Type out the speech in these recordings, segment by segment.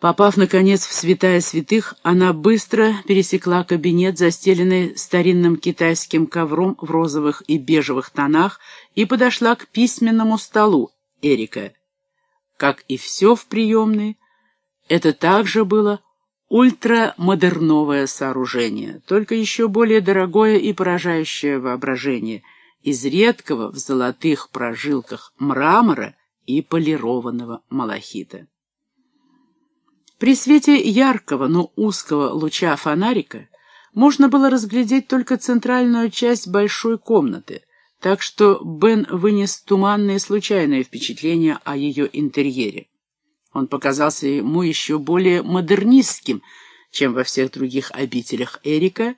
Попав, наконец, в святая святых, она быстро пересекла кабинет, застеленный старинным китайским ковром в розовых и бежевых тонах, и подошла к письменному столу Эрика. Как и все в приемной, это также было ультрамодерновое сооружение, только еще более дорогое и поражающее воображение, из редкого в золотых прожилках мрамора и полированного малахита. При свете яркого, но узкого луча фонарика можно было разглядеть только центральную часть большой комнаты, так что Бен вынес туманное случайное впечатление о ее интерьере. Он показался ему еще более модернистским, чем во всех других обителях Эрика,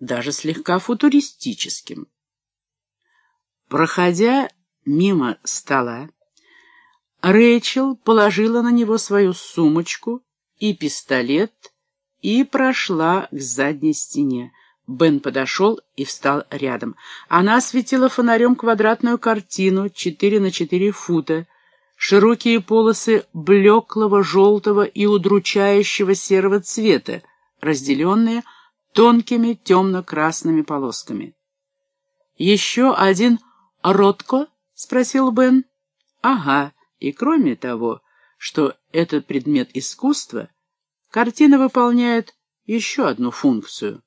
даже слегка футуристическим. Проходя мимо стола, Рэйчел положила на него свою сумочку и пистолет и прошла к задней стене. Бен подошел и встал рядом. Она осветила фонарем квадратную картину 4 на 4 фута, широкие полосы блеклого желтого и удручающего серого цвета, разделенные тонкими темно-красными полосками. «Еще один Ротко?» — спросил Бен. «Ага». И кроме того, что этот предмет искусства, картина выполняет еще одну функцию.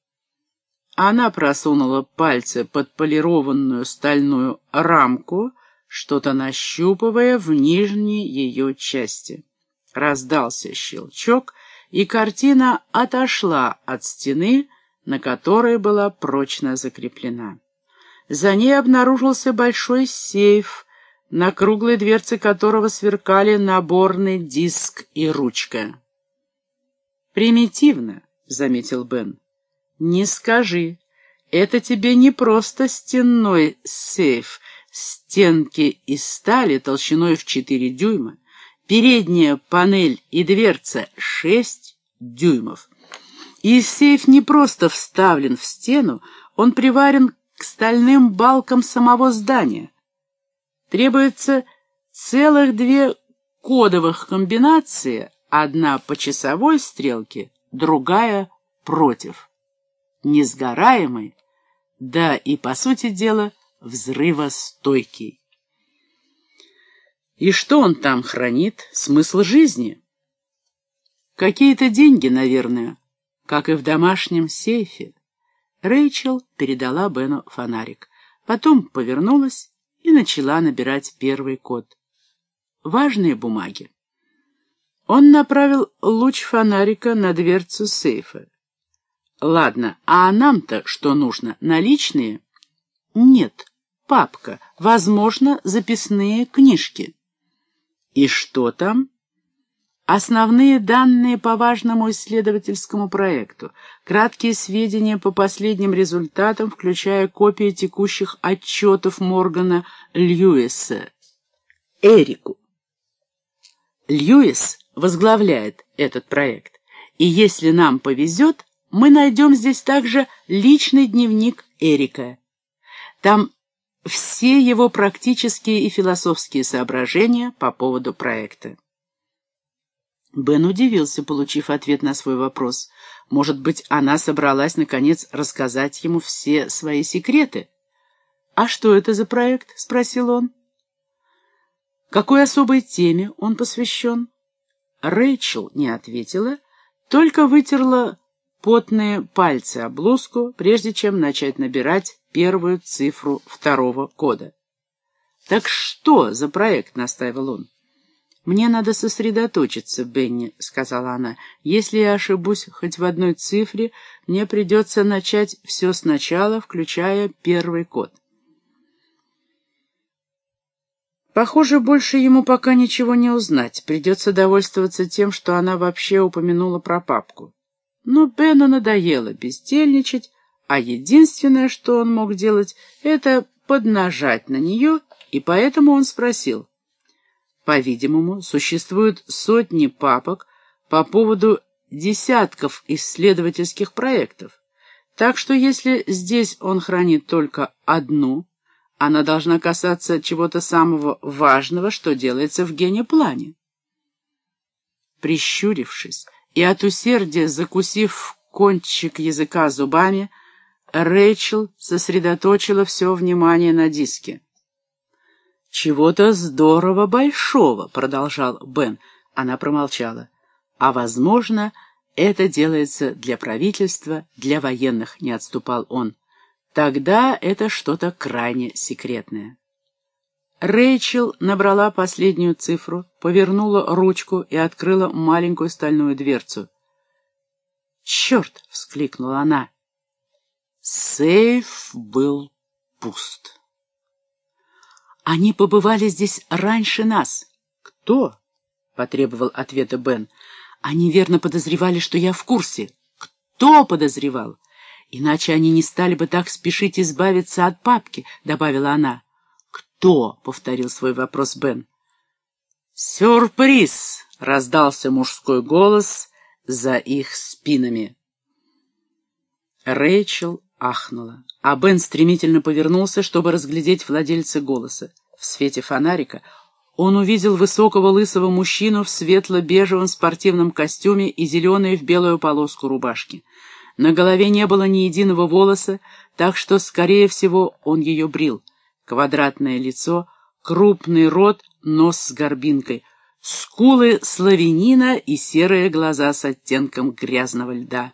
Она просунула пальцы под полированную стальную рамку, что-то нащупывая в нижней ее части. Раздался щелчок, и картина отошла от стены, на которой была прочно закреплена. За ней обнаружился большой сейф — на круглой дверце которого сверкали наборный диск и ручка. «Примитивно», — заметил Бен. «Не скажи. Это тебе не просто стенной сейф, стенки из стали толщиной в четыре дюйма, передняя панель и дверца шесть дюймов. И сейф не просто вставлен в стену, он приварен к стальным балкам самого здания. Требуется целых две кодовых комбинации, одна по часовой стрелке, другая против. Несгораемый, да и, по сути дела, взрывостойкий. И что он там хранит? Смысл жизни? Какие-то деньги, наверное, как и в домашнем сейфе. Рэйчел передала Бену фонарик. Потом повернулась и начала набирать первый код. Важные бумаги. Он направил луч фонарика на дверцу сейфа. «Ладно, а нам-то что нужно? Наличные?» «Нет, папка. Возможно, записные книжки». «И что там?» Основные данные по важному исследовательскому проекту, краткие сведения по последним результатам, включая копии текущих отчетов Моргана Льюиса. Эрику. Льюис возглавляет этот проект, и если нам повезет, мы найдем здесь также личный дневник Эрика. Там все его практические и философские соображения по поводу проекта. Бен удивился, получив ответ на свой вопрос. Может быть, она собралась, наконец, рассказать ему все свои секреты? «А что это за проект?» — спросил он. «Какой особой теме он посвящен?» Рэйчел не ответила, только вытерла потные пальцы о блузку, прежде чем начать набирать первую цифру второго кода. «Так что за проект?» — настаивал он. «Мне надо сосредоточиться, Бенни», — сказала она. «Если я ошибусь хоть в одной цифре, мне придется начать все сначала, включая первый код». Похоже, больше ему пока ничего не узнать. Придется довольствоваться тем, что она вообще упомянула про папку. Но Бену надоело бездельничать, а единственное, что он мог делать, это поднажать на нее, и поэтому он спросил. По-видимому, существуют сотни папок по поводу десятков исследовательских проектов. Так что если здесь он хранит только одну, она должна касаться чего-то самого важного, что делается в генеплане. Прищурившись и от усердия закусив кончик языка зубами, Рэйчел сосредоточила все внимание на диске. «Чего-то здорово большого», — продолжал Бен. Она промолчала. «А, возможно, это делается для правительства, для военных», — не отступал он. «Тогда это что-то крайне секретное». Рэйчел набрала последнюю цифру, повернула ручку и открыла маленькую стальную дверцу. «Черт!» — вскликнула она. Сейф был пуст. «Они побывали здесь раньше нас». «Кто?» — потребовал ответа Бен. «Они верно подозревали, что я в курсе». «Кто подозревал?» «Иначе они не стали бы так спешить избавиться от папки», — добавила она. «Кто?» — повторил свой вопрос Бен. «Сюрприз!» — раздался мужской голос за их спинами. Рэйчел ахнула, а Бен стремительно повернулся, чтобы разглядеть владельца голоса. В свете фонарика он увидел высокого лысого мужчину в светло-бежевом спортивном костюме и зеленой в белую полоску рубашки. На голове не было ни единого волоса, так что, скорее всего, он ее брил. Квадратное лицо, крупный рот, нос с горбинкой, скулы славянина и серые глаза с оттенком грязного льда.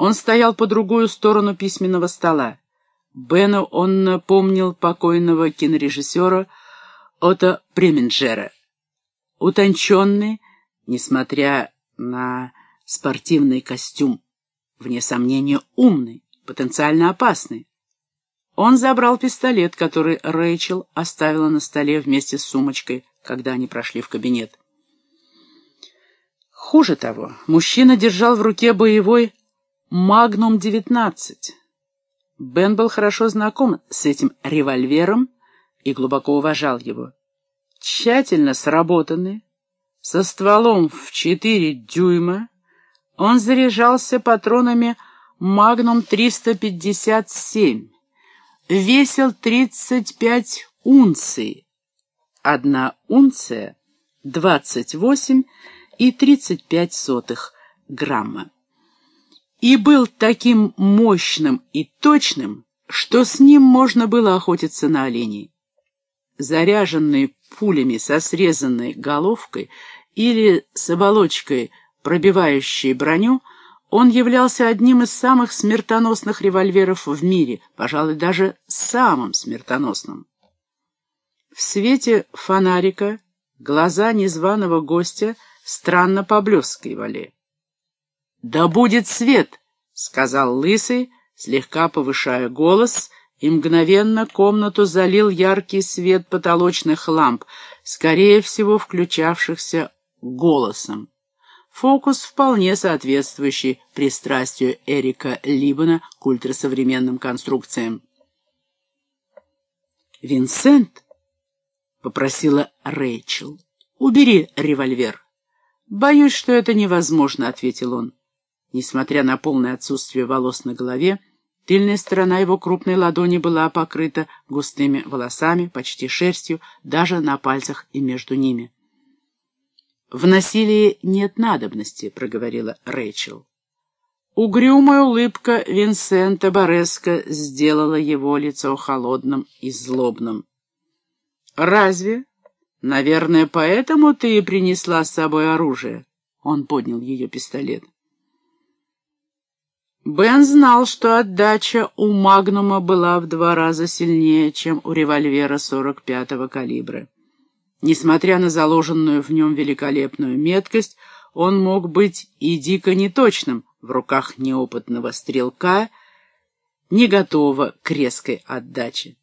Он стоял по другую сторону письменного стола. Бену он напомнил покойного кинорежиссера Отто Пременджера. Утонченный, несмотря на спортивный костюм, вне сомнения умный, потенциально опасный. Он забрал пистолет, который Рэйчел оставила на столе вместе с сумочкой, когда они прошли в кабинет. Хуже того, мужчина держал в руке боевой «Магнум-19». Бен был хорошо знаком с этим револьвером и глубоко уважал его. Тщательно сработанный, со стволом в 4 дюйма, он заряжался патронами «Магнум-357», весил 35 унций. Одна унция — 28 и 35 сотых грамма и был таким мощным и точным, что с ним можно было охотиться на оленей. Заряженный пулями со срезанной головкой или с оболочкой, пробивающей броню, он являлся одним из самых смертоносных револьверов в мире, пожалуй, даже самым смертоносным. В свете фонарика глаза незваного гостя странно поблескивали. «Да будет свет!» — сказал Лысый, слегка повышая голос, и мгновенно комнату залил яркий свет потолочных ламп, скорее всего, включавшихся голосом. Фокус вполне соответствующий пристрастию Эрика Либана к ультрасовременным конструкциям. «Винсент?» — попросила Рэйчел. «Убери револьвер». «Боюсь, что это невозможно», — ответил он. Несмотря на полное отсутствие волос на голове, тыльная сторона его крупной ладони была покрыта густыми волосами, почти шерстью, даже на пальцах и между ними. «В насилии нет надобности», — проговорила Рэйчел. Угрюмая улыбка Винсента Бореско сделала его лицо холодным и злобным. «Разве? Наверное, поэтому ты и принесла с собой оружие?» Он поднял ее пистолет. Бен знал, что отдача у «Магнума» была в два раза сильнее, чем у револьвера 45-го калибра. Несмотря на заложенную в нем великолепную меткость, он мог быть и дико неточным в руках неопытного стрелка, не готова к резкой отдаче.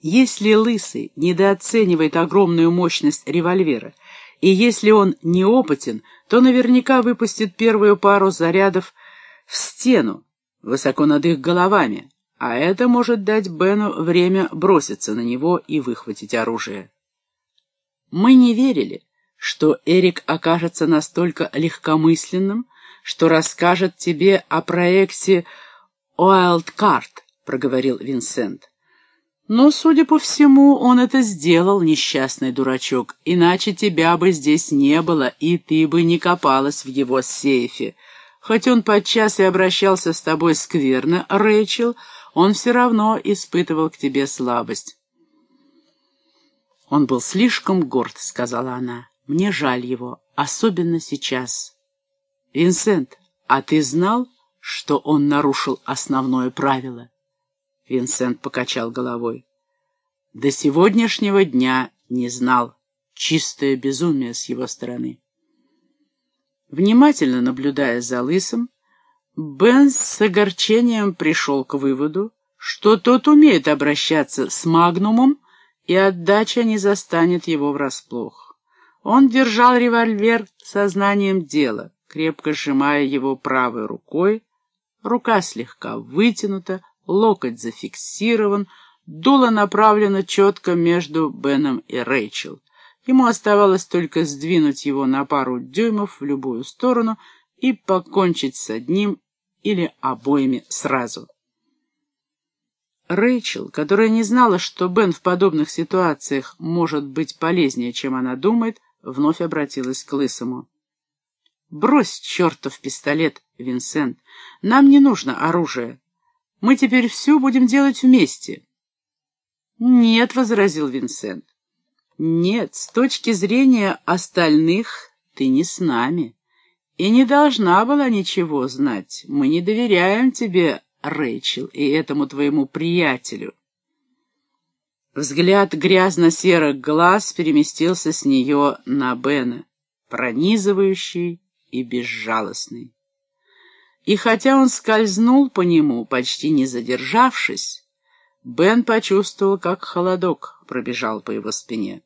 Если Лысый недооценивает огромную мощность револьвера, и если он неопытен, то наверняка выпустит первую пару зарядов в стену, высоко над их головами, а это может дать Бену время броситься на него и выхватить оружие. Мы не верили, что Эрик окажется настолько легкомысленным, что расскажет тебе о проекте «Уайлдкарт», — проговорил Винсент. Но, судя по всему, он это сделал, несчастный дурачок, иначе тебя бы здесь не было, и ты бы не копалась в его сейфе. Хоть он подчас и обращался с тобой скверно, Рэйчел, он все равно испытывал к тебе слабость. «Он был слишком горд», — сказала она. «Мне жаль его, особенно сейчас». «Винсент, а ты знал, что он нарушил основное правило?» Винсент покачал головой. До сегодняшнего дня не знал. Чистое безумие с его стороны. Внимательно наблюдая за лысым, Бен с огорчением пришел к выводу, что тот умеет обращаться с магнумом, и отдача не застанет его врасплох. Он держал револьвер сознанием дела, крепко сжимая его правой рукой, рука слегка вытянута, локоть зафиксирован, дуло направлено четко между Беном и Рэйчел. Ему оставалось только сдвинуть его на пару дюймов в любую сторону и покончить с одним или обоими сразу. Рэйчел, которая не знала, что Бен в подобных ситуациях может быть полезнее, чем она думает, вновь обратилась к Лысому. «Брось чертов пистолет, Винсент. Нам не нужно оружие. Мы теперь все будем делать вместе». «Нет», — возразил Винсент. «Нет, с точки зрения остальных ты не с нами. И не должна была ничего знать. Мы не доверяем тебе, Рэйчел, и этому твоему приятелю». Взгляд грязно-серых глаз переместился с нее на Бена, пронизывающий и безжалостный. И хотя он скользнул по нему, почти не задержавшись, Бен почувствовал, как холодок пробежал по его спине.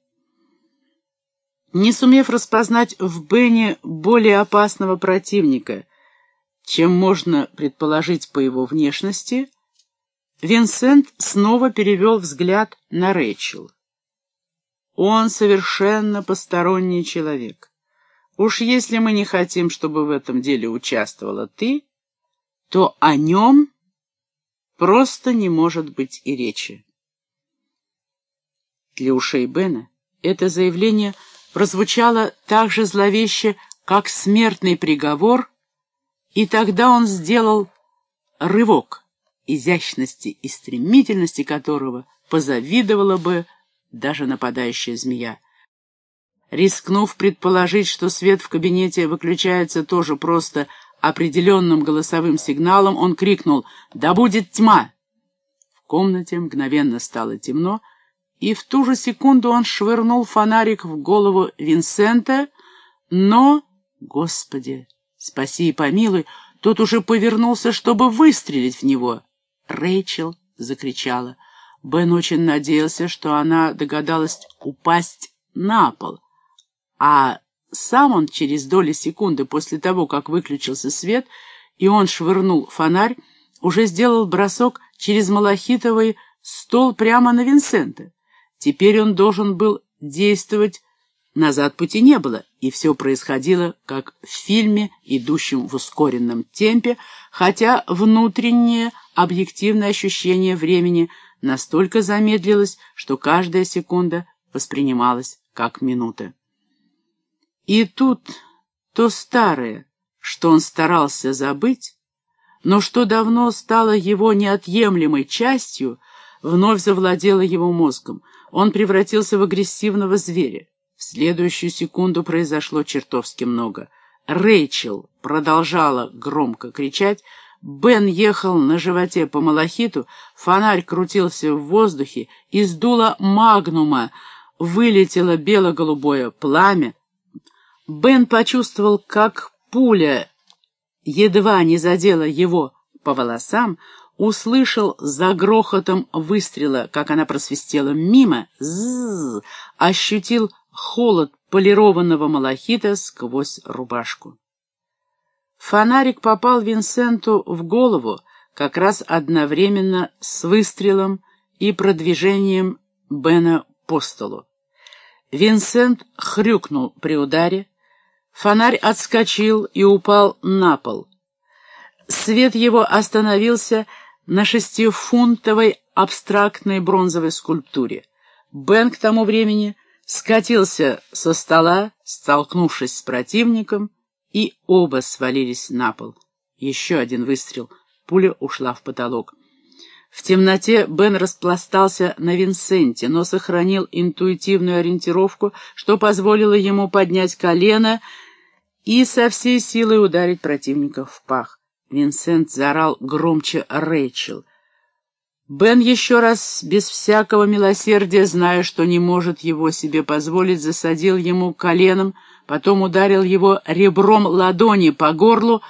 Не сумев распознать в Бене более опасного противника, чем можно предположить по его внешности, Винсент снова перевел взгляд на Рэйчел. Он совершенно посторонний человек. Уж если мы не хотим, чтобы в этом деле участвовала ты, то о нем просто не может быть и речи. Для ушей Бена это заявление прозвучало так же зловеще, как смертный приговор, и тогда он сделал рывок, изящности и стремительности которого позавидовала бы даже нападающая змея. Рискнув предположить, что свет в кабинете выключается тоже просто определенным голосовым сигналом, он крикнул «Да будет тьма!». В комнате мгновенно стало темно, и в ту же секунду он швырнул фонарик в голову Винсента, но, Господи, спаси и помилуй, тот уже повернулся, чтобы выстрелить в него. Рэйчел закричала. Бен очень надеялся, что она догадалась упасть на пол, а сам он через доли секунды после того, как выключился свет, и он швырнул фонарь, уже сделал бросок через малахитовый стол прямо на Винсента. Теперь он должен был действовать, назад пути не было, и все происходило, как в фильме, идущем в ускоренном темпе, хотя внутреннее объективное ощущение времени настолько замедлилось, что каждая секунда воспринималась как минута. И тут то старое, что он старался забыть, но что давно стало его неотъемлемой частью, вновь завладело его мозгом. Он превратился в агрессивного зверя. В следующую секунду произошло чертовски много. Рэйчел продолжала громко кричать, Бен ехал на животе по малахиту, фонарь крутился в воздухе, из дула магнума вылетело бело-голубое пламя, Бен почувствовал, как пуля едва не задела его по волосам, услышал за грохотом выстрела, как она просвистела мимо, ззз, ощутил холод полированного малахита сквозь рубашку. Фонарик попал Винсенту в голову как раз одновременно с выстрелом и продвижением Бена по столу. Винсент хрюкнул при ударе, Фонарь отскочил и упал на пол. Свет его остановился на шестифунтовой абстрактной бронзовой скульптуре. Бен к тому времени скатился со стола, столкнувшись с противником, и оба свалились на пол. Еще один выстрел. Пуля ушла в потолок. В темноте Бен распластался на Винсенте, но сохранил интуитивную ориентировку, что позволило ему поднять колено и со всей силой ударить противника в пах. Винсент заорал громче Рэйчел. Бен еще раз, без всякого милосердия, зная, что не может его себе позволить, засадил ему коленом, потом ударил его ребром ладони по горлу,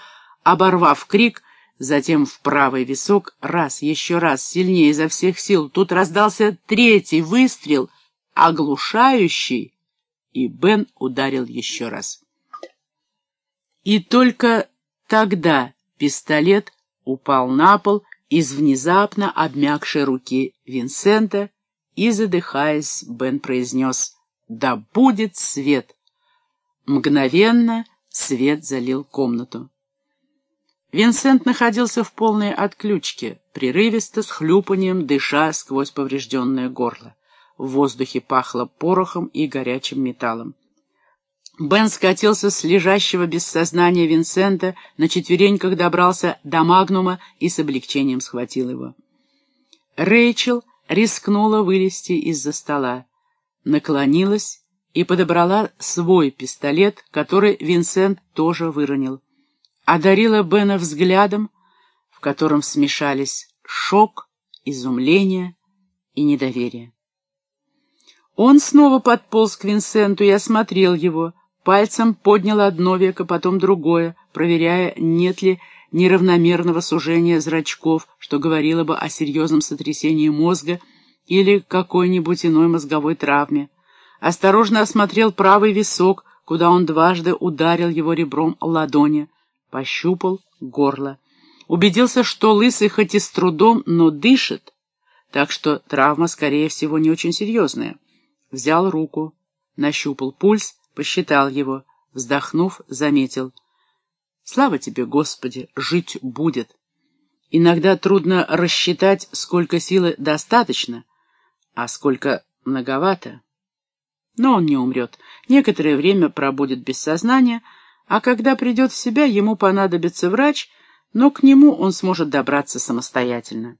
оборвав крик, затем в правый висок, раз, еще раз, сильнее изо всех сил. Тут раздался третий выстрел, оглушающий, и Бен ударил еще раз. И только тогда пистолет упал на пол, из внезапно обмякшей руки Винсента, и, задыхаясь, Бен произнес «Да будет свет!». Мгновенно свет залил комнату. Винсент находился в полной отключке, прерывисто, с хлюпанием, дыша сквозь поврежденное горло. В воздухе пахло порохом и горячим металлом. Бен скатился с лежащего без сознания Винсента, на четвереньках добрался до Магнума и с облегчением схватил его. Рэйчел рискнула вылезти из-за стола, наклонилась и подобрала свой пистолет, который Винсент тоже выронил. Одарила Бена взглядом, в котором смешались шок, изумление и недоверие. Он снова подполз к Винсенту и осмотрел его, Пальцем поднял одно веко, потом другое, проверяя, нет ли неравномерного сужения зрачков, что говорило бы о серьезном сотрясении мозга или какой-нибудь иной мозговой травме. Осторожно осмотрел правый висок, куда он дважды ударил его ребром ладони, пощупал горло. Убедился, что лысый хоть и с трудом, но дышит, так что травма, скорее всего, не очень серьезная. Взял руку, нащупал пульс, посчитал его, вздохнув, заметил. Слава тебе, Господи, жить будет. Иногда трудно рассчитать, сколько силы достаточно, а сколько многовато. Но он не умрет. Некоторое время пробудет без сознания, а когда придет в себя, ему понадобится врач, но к нему он сможет добраться самостоятельно.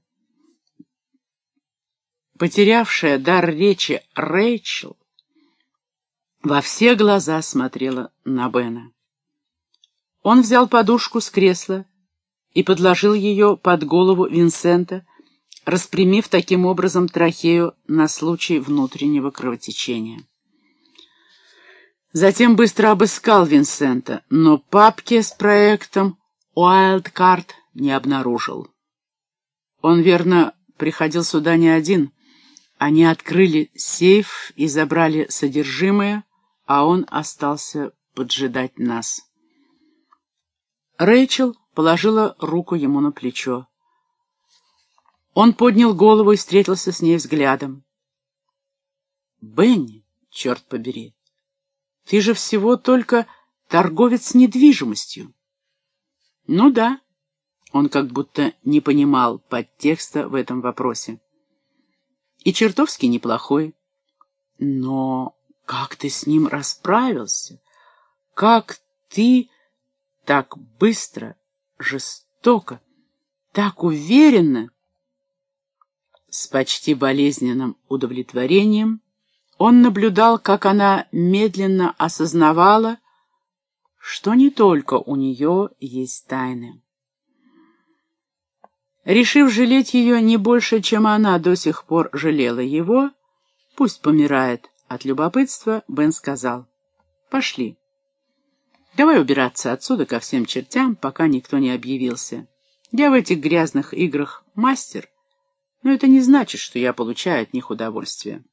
Потерявшая дар речи Рэйчел во все глаза смотрела на Бена. Он взял подушку с кресла и подложил ее под голову Винсента, распрямив таким образом трахею на случай внутреннего кровотечения. Затем быстро обыскал Винсента, но папки с проектом Wildcard не обнаружил. Он, верно, приходил сюда не один. Они открыли сейф и забрали содержимое, а он остался поджидать нас. Рэйчел положила руку ему на плечо. Он поднял голову и встретился с ней взглядом. «Бенни, черт побери, ты же всего только торговец недвижимостью». «Ну да», — он как будто не понимал подтекста в этом вопросе. «И чертовски неплохой. Но как ты с ним расправился? Как ты так быстро, жестоко, так уверенно? С почти болезненным удовлетворением он наблюдал, как она медленно осознавала, что не только у нее есть тайны. Решив жалеть ее не больше, чем она до сих пор жалела его, пусть помирает, от любопытства Бен сказал, «Пошли. Давай убираться отсюда ко всем чертям, пока никто не объявился. Я в этих грязных играх мастер, но это не значит, что я получаю от них удовольствие».